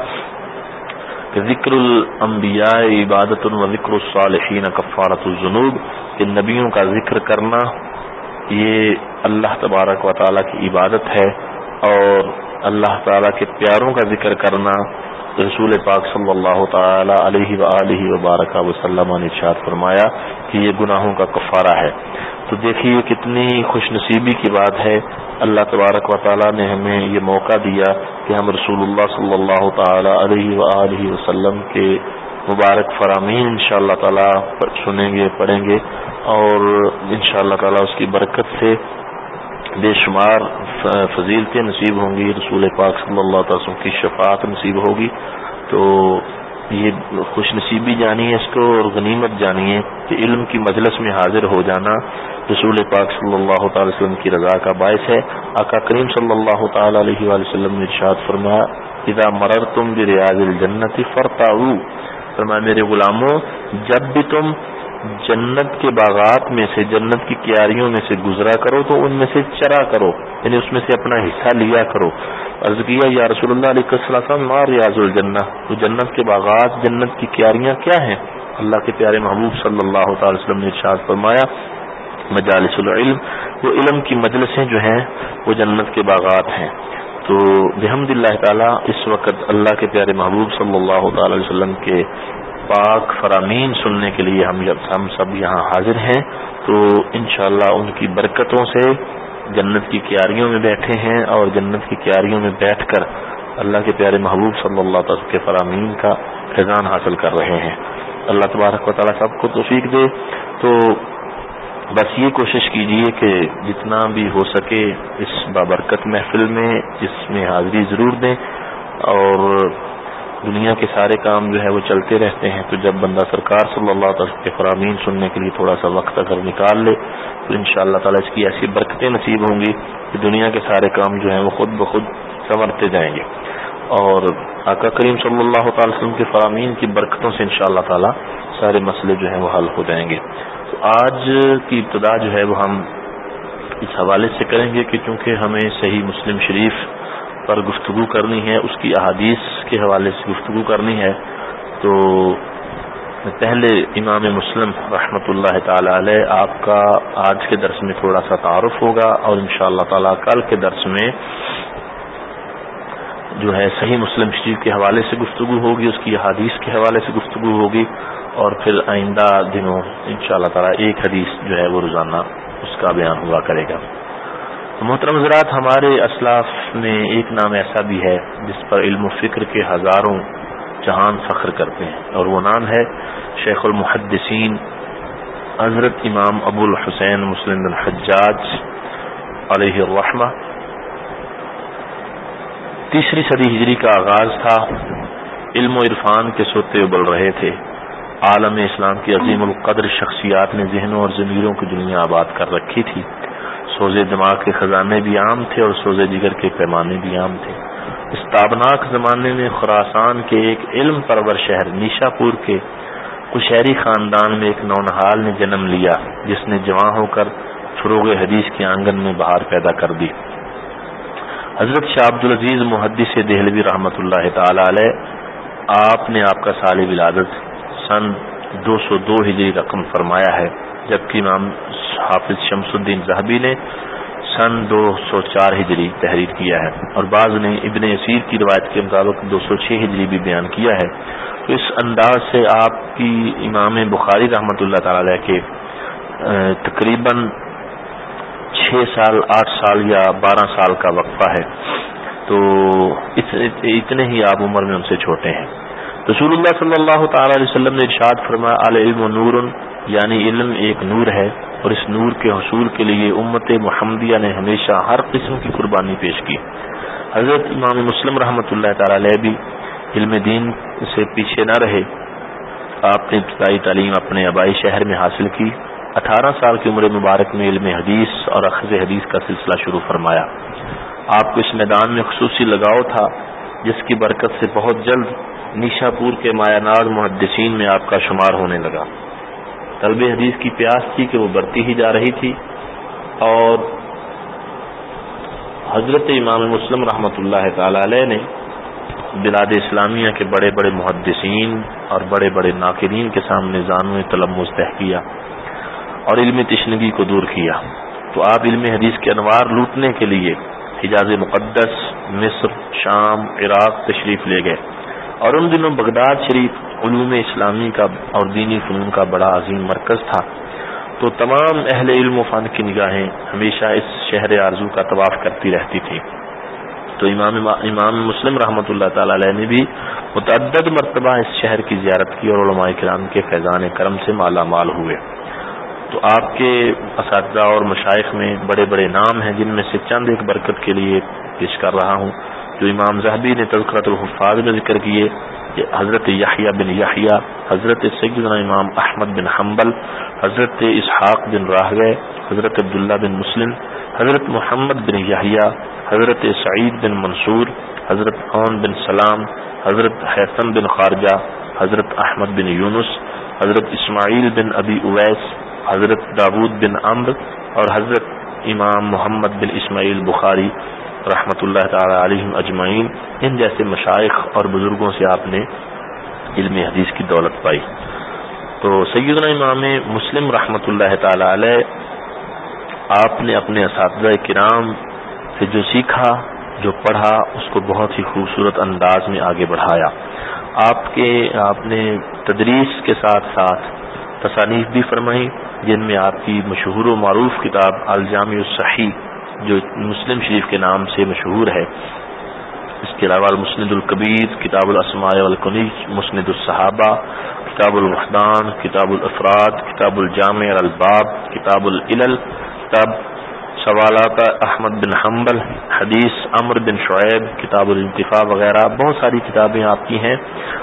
کہ ذکر الانبیاء عبادت و ذکر الصالحین کفارت الجنوب کہ نبیوں کا ذکر کرنا یہ اللہ تبارک و تعالیٰ کی عبادت ہے اور اللہ تعالیٰ کے پیاروں کا ذکر کرنا رسول پاک صلی اللہ تعالی علیہ و وبارک وسلم نے ارشاد فرمایا کہ یہ گناہوں کا کفارہ ہے۔ تو دیکھیے کتنی خوش نصیبی کی بات ہے۔ اللہ تبارک و تعالی نے ہمیں یہ موقع دیا کہ ہم رسول اللہ صلی اللہ تعالی علیہ و وسلم کے مبارک فرامین ان شاء اللہ تعالیٰ سنیں گے، پڑھیں گے، اور ان شاء اللہ تعالیٰ اس کی برکت سے بے شمار فضیلتیں نصیب ہوں گی، رسول پاک صلی اللہ تعالی کی شفاعت نصیب ہوگی، تو یہ خوش نصیبی جانیے اس کو اور غنیمت جانیے کہ علم کی مجلس میں حاضر ہو جانا رسول پاک صلی اللہ تعالی وسلم کی رضا کا باعث ہے۔ آقا کریم صلی اللہ تعالی علیہ وسلم نے ارشاد فرمایا، اذا مرر تم بریاض الجنت فرتاؤ فرمایا، میرے غلاموں، جب بھی تم جنت کے باغات میں سے، جنت کی کیاریوں میں سے گزرا کرو، تو ان میں سے چرا کرو یعنی اس میں سے اپنا حصہ لیا کرو۔ عرض کیا، یا رسول اللہ علیہ السلام ما ریاض الجنہ، تو جنت کے باغات، جنت کی کیاریاں کیا ہیں؟ اللہ کے پیارے محبوب صلی اللہ تعالی وسلم نے ارشاد فرمایا، مجالس العلم، وہ علم کی مجلسیں جو ہیں، وہ جنت کے باغات ہیں۔ تو بحمد اللہ تعالیٰ اس وقت اللہ کے پیارے محبوب صلی اللہ تعالی وسلم کے پاک فرامین سننے کے لیے ہم ہم سب یہاں حاضر ہیں، تو انشاءاللہ ان کی برکتوں سے جنت کی کیاریوں میں بیٹھے ہیں اور جنت کی کیاریوں میں بیٹھ کر اللہ کے پیارے محبوب صلی اللہ تعالی کے فرامین کا فیضان حاصل کر رہے ہیں۔ اللہ تبارک و تعالیٰ سب کو توفیق دے۔ تو بس یہ کوشش کیجیے کہ جتنا بھی ہو سکے اس بابرکت محفل میں اس میں حاضری ضرور دیں اور دنیا کے سارے کام جو ہے وہ چلتے رہتے ہیں۔ تو جب بندہ سرکار صلی اللہ تعالی کے فرامین سننے کے لیے تھوڑا سا وقت اگر نکال لے، تو ان شاء اللہ تعالیٰ اس کی ایسی برکتیں نصیب ہوں گی کہ دنیا کے سارے کام جو ہیں وہ خود بخود سنورتے جائیں گے۔ اور آقا کریم صلی اللہ تعالی وسلم کے فرامین کی برکتوں سے ان شاء اللہ تعالیٰ سارے مسئلے جو ہیں وہ حل ہو جائیں گے۔ تو آج کی ابتدا جو ہے وہ ہم اس حوالے سے کریں گے کہ چونکہ ہمیں صحیح مسلم شریف پر گفتگو کرنی ہے، اس کی احادیث کے حوالے سے گفتگو کرنی ہے، تو پہلے امام مسلم رحمۃ اللہ تعالی علیہ، آپ کا آج کے درس میں تھوڑا سا تعارف ہوگا اور ان شاء اللہ تعالی کل کے درس میں جو ہے صحیح مسلم شریف کے حوالے سے گفتگو ہوگی، اس کی حدیث کے حوالے سے گفتگو ہوگی۔ اور پھر آئندہ دنوں ان شاء اللہ تعالیٰ ایک حدیث جو ہے وہ روزانہ اس کا بیان ہوا کرے گا۔ محترم حضرات، ہمارے اسلاف میں ایک نام ایسا بھی ہے جس پر علم و فکر کے ہزاروں جہان فخر کرتے ہیں اور وہ نام ہے شیخ المحدثین حضرت امام ابو الحسین مسلم بن حجاج علیہ الرحمہ۔ تیسری صدی ہجری کا آغاز تھا۔ علم و عرفان کے سوتے ابل رہے تھے۔ عالم اسلام کی عظیم القدر شخصیات نے ذہنوں اور ضمیروں کی دنیا آباد کر رکھی تھی۔ سوزے دماغ کے خزانے بھی عام تھے اور سوزے جگر کے پیمانے بھی عام تھے۔ اس تابناک زمانے میں خوراسان کے ایک علم پرور شہر نیشا پور کے کشہری خاندان میں ایک نونحال نے جنم لیا، جس نے جواں ہو کر فروغ حدیث کے آنگن میں بہار پیدا کر دی۔ حضرت شاہ عبد العزیز محدث دہلوی رحمۃ اللہ تعالی علیہ، آپ نے آپ کا سال ولادت سن دو سو دو ہجری رقم فرمایا ہے، جبکہ امام حافظ شمس الدین زہبی نے سن دو سو چار ہجری تحریر کیا ہے۔ اور بعض نے ابن اسیر کی روایت کے مطابق دو سو چھ ہجری بھی بیان کیا ہے۔ تو اس انداز سے آپ کی امام بخاری رحمۃ اللہ تعالی کے تقریباً چھ سال، آٹھ سال یا بارہ سال کا وقفہ ہے۔ تو اتنے ہی آپ عمر میں ان سے چھوٹے ہیں۔ رسول اللہ صلی اللہ تعالی علیہ وسلم نے ارشاد فرمایا علم نور یعنی علم ایک نور ہے، اور اس نور کے حصول کے لیے امت محمدیہ نے ہمیشہ ہر قسم کی قربانی پیش کی۔ حضرت امام مسلم رحمۃ اللہ تعالی علیہ بھی علم دین سے پیچھے نہ رہے۔ آپ نے ابتدائی تعلیم اپنے آبائی شہر میں حاصل کی۔ اٹھارہ سال کی عمر مبارک میں علم حدیث اور اخذ حدیث کا سلسلہ شروع فرمایا۔ آپ کو اس میدان میں خصوصی لگاؤ تھا، جس کی برکت سے بہت جلد نیشا پور کے مایا ناز محدثین میں آپ کا شمار ہونے لگا۔ طلب حدیث کی پیاس تھی کہ وہ بڑھتی ہی جا رہی تھی اور حضرت امام مسلم رحمۃ اللہ تعالی علیہ نے بلاد اسلامیہ کے بڑے بڑے محدثین اور بڑے بڑے ناقرین کے سامنے زانو طلب مستح کیا اور علم تشنگی کو دور کیا۔ تو آپ علم حدیث کے انوار لوٹنے کے لیے حجاز مقدس، مصر، شام، عراق تشریف لے گئے۔ اور ان دنوں بغداد شریف علوم اسلامی کا اور دینی فنون کا بڑا عظیم مرکز تھا۔ تو تمام اہل علم و فن کی نگاہیں ہمیشہ اس شہر آرزو کا طواف کرتی رہتی تھی تو امام امام مسلم رحمۃ اللہ تعالی علیہ نے بھی متعدد مرتبہ اس شہر کی زیارت کی اور علماء کرام کے فیضان کرم سے مالا مال ہوئے۔ تو آپ کے اساتذہ اور مشائق میں بڑے بڑے نام ہیں جن میں سے چند ایک برکت کے لیے پیش کر رہا ہوں۔ جو امام زہبی نے تذکرت الحفاظ میں ذکر کیے کہ حضرت یاحیہ بن یاحیہ حضرت سیدنا امام احمد بن حنبل، حضرت اسحاق بن راہگے حضرت عبداللہ بن مسلم، حضرت محمد بن یاحیہ حضرت سعید بن منصور، حضرت عون بن سلام، حضرت حیثم بن خارجہ، حضرت احمد بن یونس، حضرت اسماعیل بن ابی اویس، حضرت داود بن امر اور حضرت امام محمد بن اسماعیل بخاری۔ رحمۃ اللہ تعالی علیہ اجمعین، ان جیسے مشائق اور بزرگوں سے آپ نے علم حدیث کی دولت پائی۔ تو سیدنا امام مسلم رحمۃ اللہ تعالی علیہ، آپ نے اپنے اساتذہ کرام سے جو سیکھا، جو پڑھا، اس کو بہت ہی خوبصورت انداز میں آگے بڑھایا۔ آپ کے، آپ نے تدریس کے ساتھ ساتھ تصانیف بھی فرمائی، جن میں آپ کی مشہور و معروف کتاب الجامع الصحیح جو مسلم شریف کے نام سے مشہور ہے، اس کے علاوہ مسند القبیر کتاب الاسماء والکنیج مسند الصحابہ، کتاب الوحدان، کتاب الافراد، کتاب الجامع الباب کتاب العلل، کتاب سوالات احمد بن حنبل، حدیث امر بن شعیب، کتاب الانتفاع وغیرہ، بہت ساری کتابیں آپ کی ہیں۔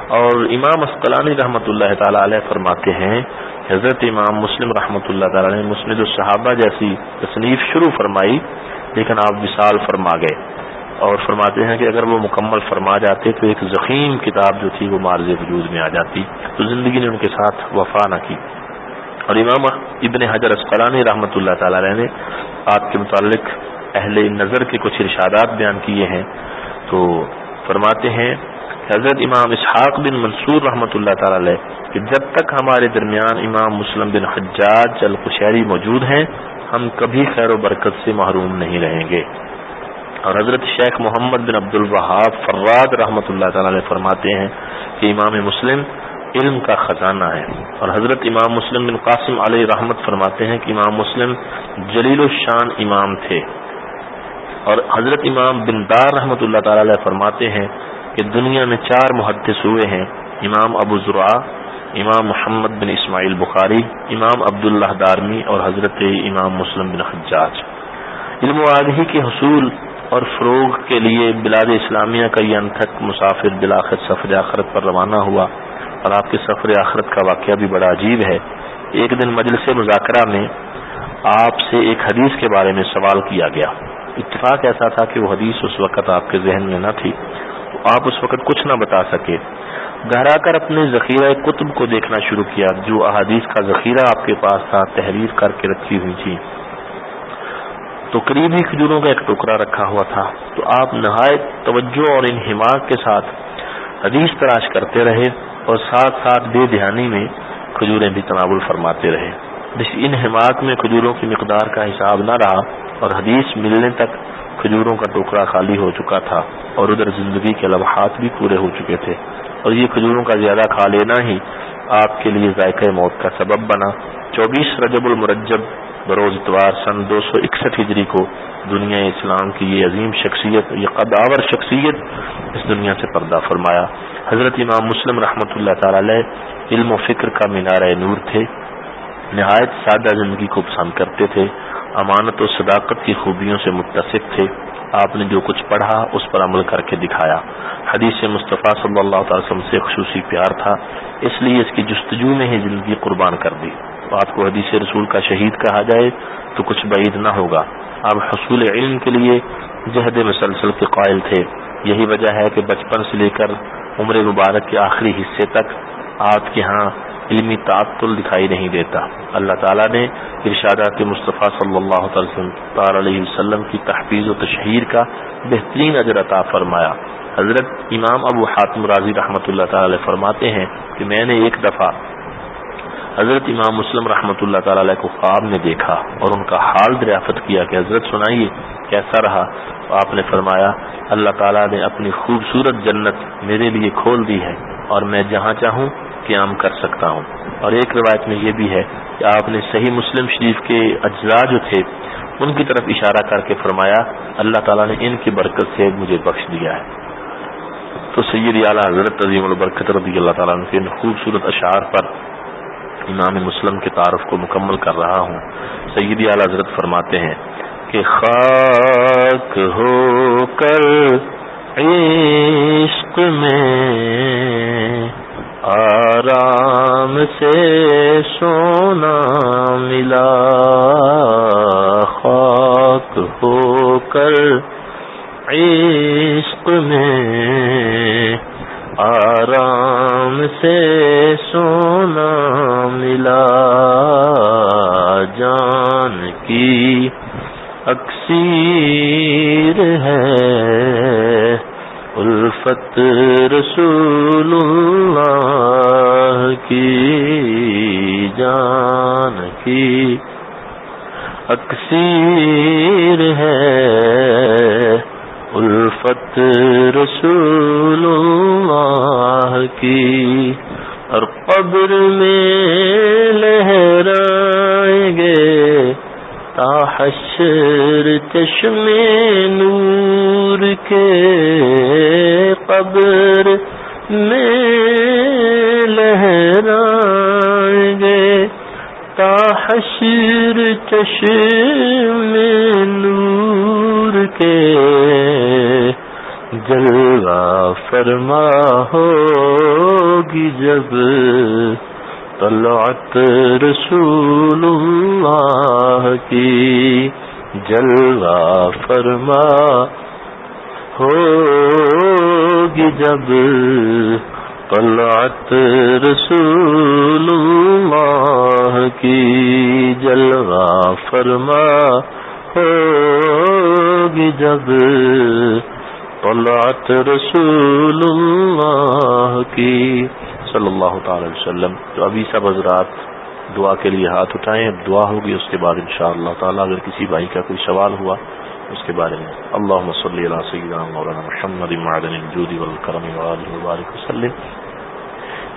اور امام اسقلانی رحمۃ اللہ تعالی علیہ فرماتے ہیں، حضرت امام مسلم رحمۃ اللہ تعالی نے مسند الصحابہ جیسی تصنیف شروع فرمائی۔ لیکن آپ وصال فرما گئے اور فرماتے ہیں کہ اگر وہ مکمل فرما جاتے تو ایک زخیم کتاب جو تھی وہ مارز وجود میں آ جاتی تو زندگی نے ان کے ساتھ وفا نہ کی۔ اور امام ابن حجر اسقلانی رحمۃ اللہ تعالی علیہ نے آپ کے متعلق اہل نظر کے کچھ ارشادات بیان کیے ہیں۔ تو فرماتے ہیں، حضرت امام اسحاق بن منصور رحمۃ اللہ تعالی علیہ کہ جب تک ہمارے درمیان امام مسلم بن حجاج القشیری موجود ہیں ہم کبھی خیر و برکت سے محروم نہیں رہیں گے۔ اور حضرت شیخ محمد بن عبد الوہاب فراد رحمۃ اللہ تعالی علیہ فرماتے ہیں کہ امام مسلم علم کا خزانہ ہے۔ اور حضرت امام مسلم بن قاسم علیہ رحمت فرماتے ہیں کہ امام مسلم جلیل الشان امام تھے۔ اور حضرت امام بن دار رحمۃ اللہ تعالی علیہ فرماتے ہیں کہ دنیا میں چار محدث ہوئے ہیں، امام ابو ذرا امام محمد بن اسماعیل بخاری، امام عبداللہ دارمی اور حضرت امام مسلم بن حجاج۔ علم و آگہی کے حصول اور فروغ کے لیے بلاد اسلامیہ کا یہ انتھک مسافر بلاخر سفر آخرت پر روانہ ہوا اور آپ کے سفر آخرت کا واقعہ بھی بڑا عجیب ہے۔ ایک دن مجلس مذاکرہ میں آپ سے ایک حدیث کے بارے میں سوال کیا گیا۔ اتفاق ایسا تھا کہ وہ حدیث اس وقت آپ کے ذہن میں نہ تھی۔ تو آپ اس وقت کچھ نہ بتا سکے۔ گہرا کر اپنے ذخیرہ کتب کو دیکھنا شروع کیا، جو احادیث کا ذخیرہ آپ کے پاس تھا، تحریر کر کے رکھی ہوئی تھی۔ تو قریبی کھجوروں کا ایک ٹکڑا رکھا ہوا تھا۔ تو آپ نہایت توجہ اور انہماق کے ساتھ حدیث تلاش کرتے رہے اور ساتھ ساتھ بے دہانی میں کھجوریں بھی تناول فرماتے رہے۔ جس ان حماق میں کھجوروں کی مقدار کا حساب نہ رہا اور حدیث ملنے تک کھجوروں کا ٹوکرا خالی ہو چکا تھا اور ادھر زندگی کے لمحات بھی پورے ہو چکے تھے۔ اور یہ کھجوروں کا زیادہ کھا لینا ہی آپ کے لیے ذائقہ موت کا سبب بنا۔ چوبیس رجب المرجب، بروز اتوار سن دو سو اکسٹھ ہجری کو دنیا اسلام کی یہ عظیم شخصیت، یہ قداور شخصیت اس دنیا سے پردہ فرمایا۔ حضرت امام مسلم رحمۃ اللہ تعالی علیہ علم و فکر کا مینار نور تھے۔ نہایت سادہ زندگی کو پسند کرتے تھے۔ امانت و صداقت کی خوبیوں سے متصف تھے۔ آپ نے جو کچھ پڑھا اس پر عمل کر کے دکھایا۔ حدیث مصطفیٰ صلی اللہ تعالی وسلم سے خصوصی پیار تھا، اس لیے اس کی جستجو میں ہی زندگی قربان کر دی۔ آپ کو حدیث رسول کا شہید کہا جائے تو کچھ بعید نہ ہوگا۔ آپ حصول علم کے لیے جہد مسلسل کے قائل تھے۔ یہی وجہ ہے کہ بچپن سے لے کر عمر مبارک کے آخری حصے تک آپ کے ہاں علمی تعطل دکھائی نہیں دیتا۔ اللہ تعالیٰ نے ارشادات مصطفیٰ صلی اللہ تعالی علیہ وسلم کی تحفیظ و تشہیر کا بہترین اجر عطا فرمایا۔ حضرت امام ابو حاتم راضی رحمۃ اللہ تعالی فرماتے ہیں کہ میں نے ایک دفعہ حضرت امام مسلم رحمۃ اللہ تعالی علیہ کو خواب میں دیکھا اور ان کا حال دریافت کیا کہ حضرت سنائیے، کیسا رہا؟ آپ نے فرمایا، اللہ تعالیٰ نے اپنی خوبصورت جنت میرے لیے کھول دی ہے اور میں جہاں چاہوں قیام کر سکتا ہوں۔ اور ایک روایت میں یہ بھی ہے کہ آپ نے صحیح مسلم شریف کے اجزاء جو تھے، ان کی طرف اشارہ کر کے فرمایا، اللہ تعالیٰ نے ان کی برکت سے مجھے بخش دیا ہے۔ تو سید اعلیٰ حضرت عظیم البرکت رضی اللہ تعالیٰ کے ان خوبصورت اشعار پر امام مسلم کے تعارف کو مکمل کر رہا ہوں۔ سید اعلیٰ حضرت فرماتے ہیں کہ خاک ہو کر عشق میں آرام سے سونا ملا، خاک ہو کر عشق میں۔ آرام سے سونا ملا، جان کی اکثیر ہے۔ الفت رسول اللہ کی جان کی اکثیر ہے۔ الفت رسول اللہ کی اور قبر میں لہرائیں گے۔ تاحشر چشم نور کے قبر میں لہرائیں گے۔ تاحشر چشم نور کے جلوہ فرما ہوگی جب طلعت رسول اللہ کی، جلوہ فرما، ہوگی جب طلعت رسول اللہ کی، جلوہ فرما، ہوگی جب طلعت رسول اللہ کی۔ صلی اللہ تعالی وسلم، تو ابھی سب حضرات دعا کے لیے ہاتھ اٹھائیں دعا ہوگی، اس کے بعد انشاءاللہ تعالی اگر کسی بھائی کا کوئی سوال ہوا، اس کے بارے میں۔ اللہ صلی اللہ سیدنا مولانا محمد معدن الجود والکرم وآلہ وبارک وسلم۔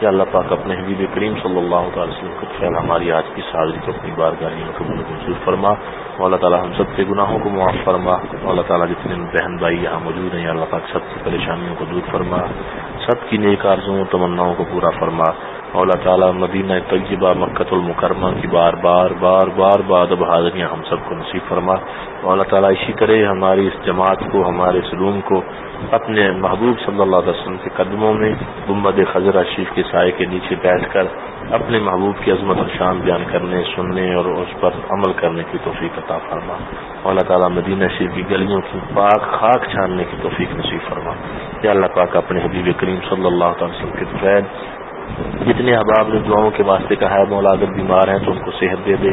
یا اللہ پاک، اپنے حبیب کریم صلی اللہ تعالی وسلم کو خیال ہماری آج کی سازری کو اپنی بار گاہی قبول منظور فرما۔ اللہ تعالیٰ ہم سب کے گناہوں کو معاف فرما۔ اللہ تعالیٰ جتنے بہن بھائی یہاں موجود ہیں، یا اللہ پاک سب کی پریشانیوں کو دور فرما۔ سب کی نیک آرزوں تمناؤں کو پورا فرما۔ اللہ تعالیٰ مدینہ طیبہ مکت المکرمہ کی بار بار بار بار بار اب حاضریاں ہم سب کو نصیب فرما۔ اللہ تعالیٰ اسی طرح ہماری اس جماعت کو، ہمارے سلوم کو، اپنے محبوب صلی اللہ علیہ وسلم کے قدموں میں گمبد خضرہ شیف کے سائے کے نیچے بیٹھ کر اپنے محبوب کی عظمت اور شان بیان کرنے، سننے اور اس پر عمل کرنے کی توفیق عطا فرما۔ اللہ تعالیٰ مدینہ شریف کی گلیوں کی پاک خاک چھاننے کی توفیق نصیب فرما۔ یا اللہ پاک اپنے حبیب کریم صلی اللہ تعالی وسلم کے فید جتنے احباب نے دعاؤں کے واسطے کہا ہے مولادت بیمار ہیں تو ان کو صحت دے دے۔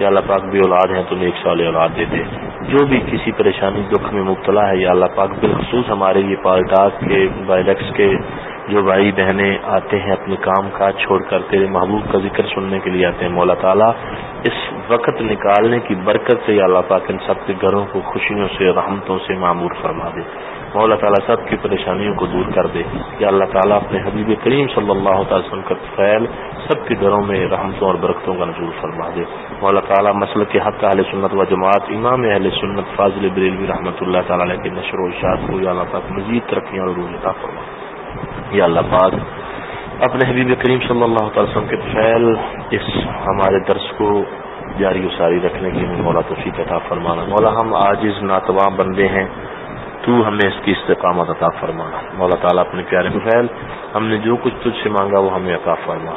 یا اللہ پاک بھی اولاد ہیں تو نیک سال اولاد دے دے۔ جو بھی کسی پریشانی، دکھ میں مبتلا ہے، یا اللہ پاک بالخصوص ہمارے یہ پالٹاس کے بائیلیکس کے جو بھائی بہنیں آتے ہیں اپنے کام کاج چھوڑ کر تیرے محبوب کا ذکر سننے کے لیے آتے ہیں، مولا تعالیٰ، اس وقت نکالنے کی برکت سے یا اللہ پاک ان سب کے گھروں کو خوشیوں سے، رحمتوں سے معمور فرما دے۔ مولا تعالیٰ سب کی پریشانیوں کو دور کر دے۔ یا اللہ تعالیٰ اپنے حبیب کریم صلی اللہ تعالی وسلم کا فیل سب کے گھروں میں رحمتوں اور برکتوں کا نظور فرما دے۔ مولا تعالیٰ مسلک کے حق اہل سنت و جماعت، امام اہل سنت فاضل بریلوی رحمۃ اللہ تعالیٰ کے نشر و اشاعت کو یا اللہ پاک مزید ترقیاں اور روزہ فرما۔ یا اللہ پاک اپنے حبیب کریم صلی اللہ تعالی وسلم کے فیل اس ہمارے درس کو جاری و ساری رکھنے کی مولا توفیق عطا فرمانا۔ مولا ہم آج اس ناتواں بندے ہیں۔ تو ہمیں اس کی استقامت عطا فرمانا مولا تعالیٰ اپنے پیارے فیل ہم نے جو کچھ تجھ سے مانگا وہ ہمیں عطا فرما۔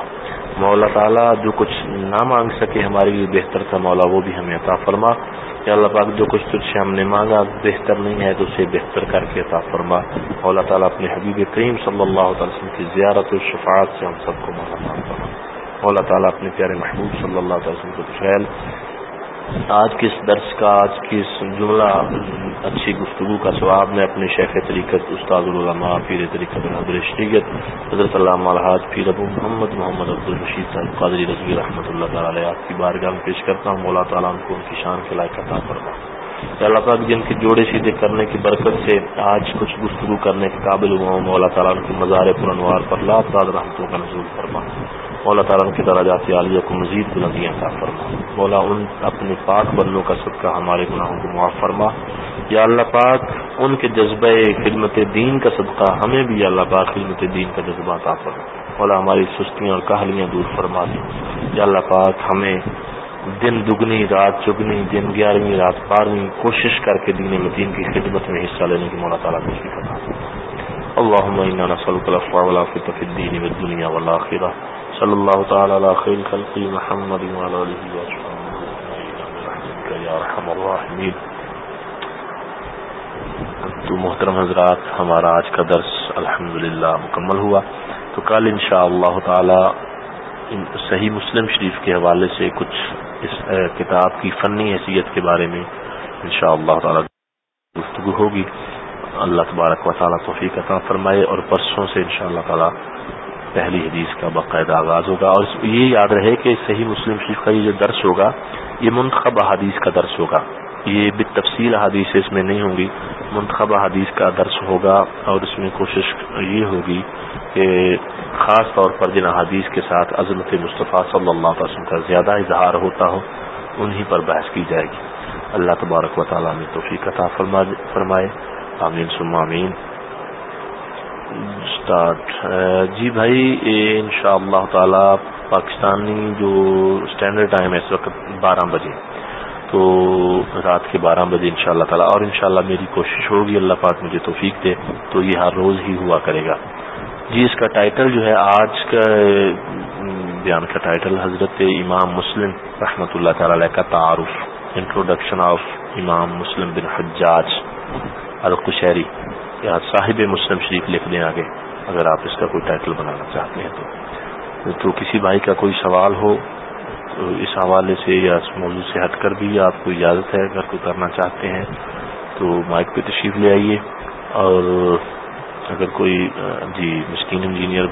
مولا تعالیٰ جو کچھ نہ مانگ سکے ہمارے لیے بہتر تھا مولا، وہ بھی ہمیں عطا فرما۔ یا اللہ پاک، جو کچھ تجھ سے ہم نے مانگا بہتر نہیں ہے تو اسے بہتر کر کے عطا فرما۔ اللہ تعالیٰ اپنے حبیب کریم صلی اللہ تعالی وسلم کی زیارت و شفاعت سے ہم سب کو مولا فرما۔ اللہ تعالیٰ اپنے پیارے محبوب صلی اللہ تعالی وسلم کو خیال آج کے اس درس کا، آج کی اس جملہ؟ اچھی گفتگو کا ثواب میں اپنے شیخ طریقت، استاد العلماء، پیر طریقت حضر شریعت حضرت علامہ الحاظ پیر ابو محمد محمد عبد الرشید صاحب قادری رضوی رحمۃ اللہ تعالی آپ کی بارگاہ میں پیش کرتا ہوں۔ مولا تعالیٰ ان کو ان کی شان کے لائق عطا فرما اللہ پاک جن کے جوڑے سیدھے کرنے کی برکت سے آج کچھ گفتگو کرنے کے قابل ہوا ہوں، مولا تعالیٰ ان کی مزار پرنوار پر لات داد رحمتوں کا نزول فرما مولا تعالیٰ کی دراجات عالیہ کو مزید بلندیاں کا فرما۔ مولا ان اپنے پاک بندوں کا صدقہ ہمارے گناہوں کو معاف فرما۔ یا اللہ پاک، ان کے جذبہ خدمت دین کا صدقہ ہمیں بھی یا اللہ پاک خدمت دین کا جذبہ عطا فرما۔ مولا ہماری سستیاں اور کہلیاں دور فرما دیں یا اللہ پاک، ہمیں دن دگنی، رات چگنی، دن گیارہویں، رات بارہویں کوشش کر کے دین مدین کی خدمت میں حصہ لینے کی مولا تعالیٰ کو اللهم انا نسالك العفو والعافيه في الدين والدنيا والاخره صلى الله خلق محمد وعلى اله وصحبه يا ارحم الراحمين. تو محترم حضرات، ہمارا آج کا درس الحمدللہ مکمل ہوا۔ تو کل انشاءاللہ تعالی صحیح مسلم شریف کے حوالے سے کچھ اس کتاب کی فنی حیثیت کے بارے میں انشاءاللہ تعالی گفتگو ہوگی۔ اللہ تبارک و تعالیٰ توفیق عطا فرمائے اور پرسوں سے انشاءاللہ تعالی پہلی حدیث کا باقاعدہ آغاز ہوگا اور یہ یاد رہے کہ صحیح مسلم شریف کا یہ جو درس ہوگا، یہ منتخب حدیث کا درس ہوگا۔ یہ بے تفصیل حدیث اس میں نہیں ہوں گی، منتخب حدیث کا درس ہوگا اور اس میں کوشش یہ ہوگی کہ خاص طور پر جن حدیث کے ساتھ عظمت مصطفیٰ صلی اللہ علیہ وسلم کا زیادہ اظہار ہوتا ہو، انہی پر بحث کی جائے گی۔ اللہ تبارک و تعالیٰ میں توفیق عطا فرمائے۔ آمین سم آمین۔ اسٹارٹ جی بھائی ان شاء اللہ تعالی پاکستانی جو اسٹینڈرڈ ٹائم ہے اس وقت بارہ بجے تو رات کے بارہ بجے ان شاء اللہ تعالیٰ اور انشاءاللہ میری کوشش ہوگی اللہ پاک مجھے توفیق دے تو یہ ہر روز ہی ہوا کرے گا جی اس کا ٹائٹل جو ہے آج کا بیان کا ٹائٹل حضرت امام مسلم رحمۃ اللہ تعالی کا تعارف انٹروڈکشن آف امام مسلم بن حجاج القشیری یا صاحب مسلم شریف لکھ دیں آگے، اگر آپ اس کا کوئی ٹائٹل بنانا چاہتے ہیں تو۔ تو کسی بھائی کا کوئی سوال ہو، تو اس حوالے سے یا اس موضوع سے ہٹ کر بھی آپ کو اجازت ہے، اگر کوئی کرنا چاہتے ہیں، تو مائک پہ تشریف لے آئیے۔ اور اگر کوئی جی مسکین انجینئر